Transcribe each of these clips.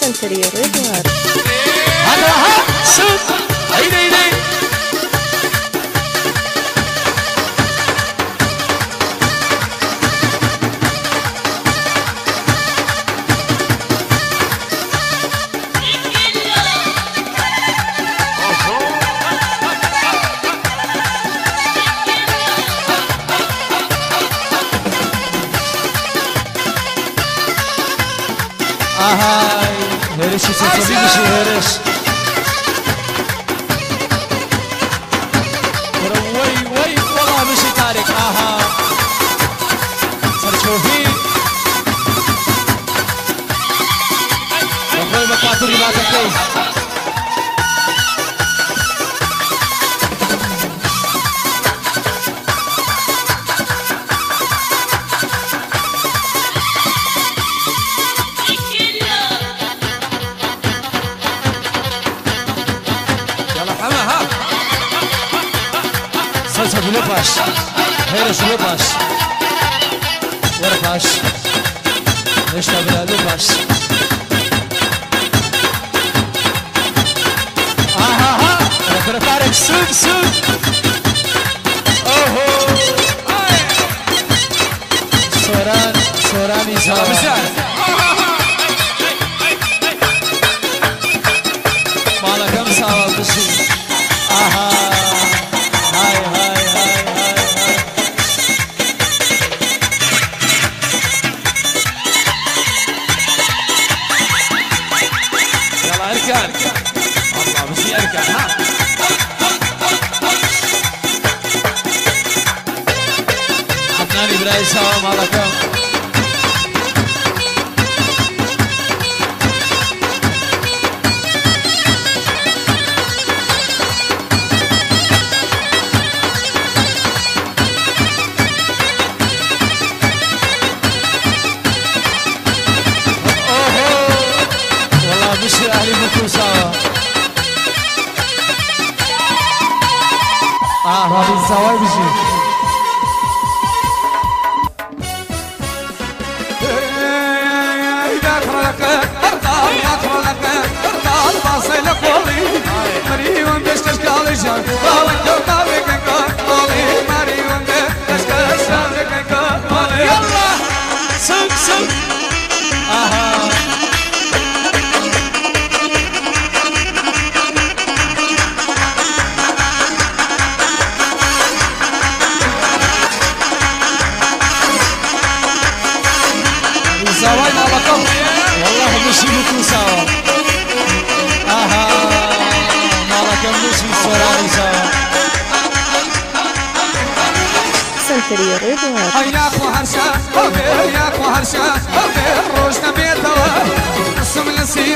سنتري ريدوار e isso Lepas, Heres Lepas, Lepas, Estabila Lepas. Aha, aha, preparem, sub, sub. Oho, Soran, Soran İzhan. سوا مالا kalacak. Balık yok abi kanka Olayım arıyorum de Kaç karışlar kanka Yallah! Sık sık! Aha! سنتري ريدوار حياك وهرشا حياك وهرشا روشنا بيتوا رسم نسي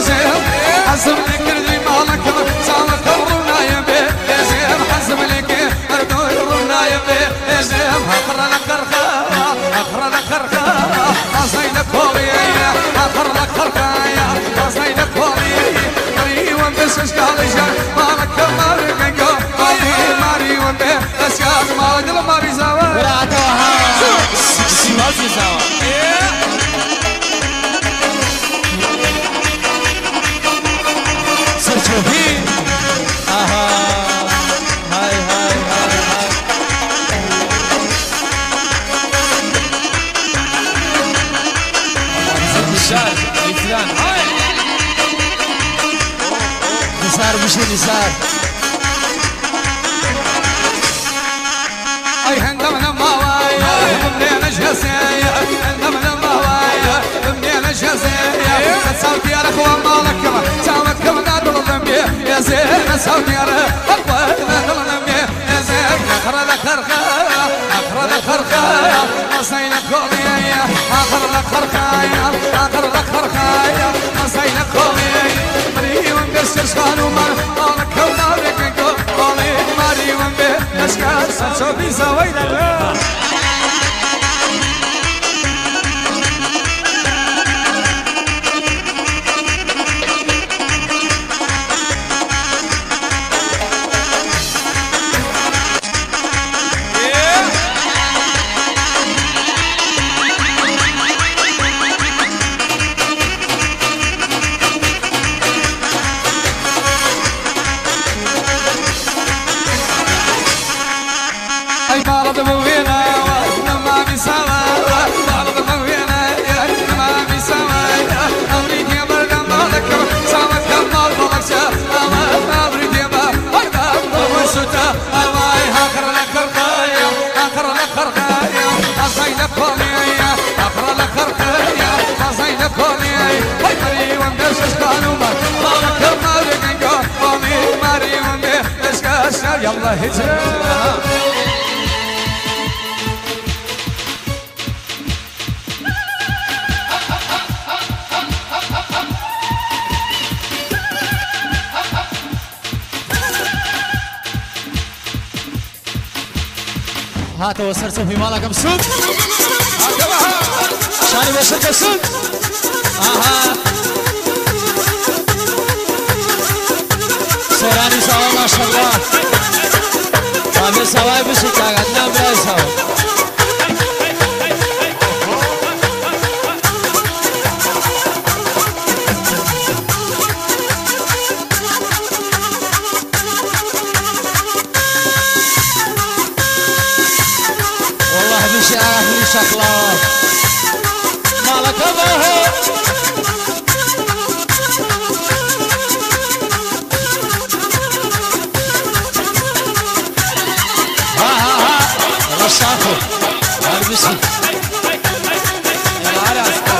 زين حسب لك اللي مالك سالك الرنا يا بي يا زين حسب لك اردو الرنا يا بي يا زين أخر لك كرخا أخر لك كرخا أصيدك كوري أخر لك كرخا أصيدك كوري مري وانت سشكال جان مالك مالك مالي ماري وانت اسكال مالك ماري زوال براتوها سيواسي سوا نسار بشي نسار أي هندم لما وايا منين جزايا هندم لما وايا منين جزايا صوت يا اخوة مالك صوت كم نادر ذنبي يا زين صوت يا نادر ذنبي يا زين اخر الخرخة اخر الخرخة مصين كوليا اخر الخرخة مريم بس شانو مال مالك كم نادر كولي مريم بس شانو في يلا هجرة هات وصرت في مالك مسود شاني وصرت مسود أها سوراني سوا ما شاء الله بابي سوا بشي كاغتنا بلا سوا والله بشي أهلي شكله مالك ابوه Sako. Harbisi. Ya hala Sako.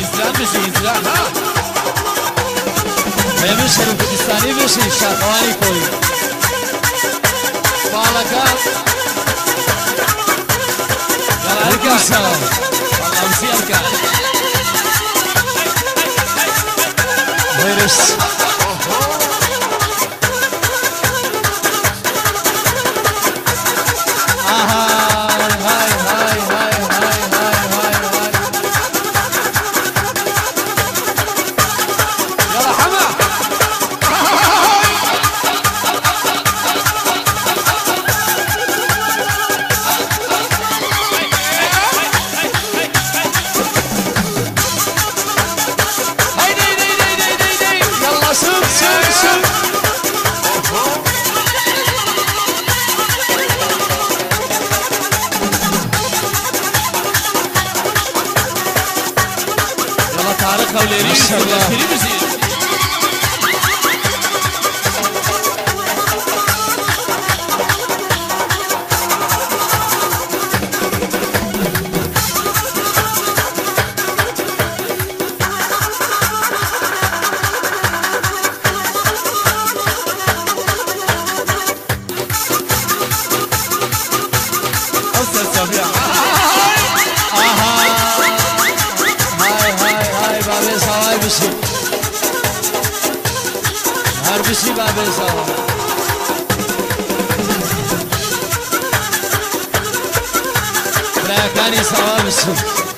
İzler misin izler ha? Memnun senin Kürdistan'ı bilsin şarkıları koy. Balaka. Yalarka. Alamsiyarka. Buyuruz. Buyuruz. Maşallah. آقای بشی هر بشی با بیسا برای کانی سوا بشی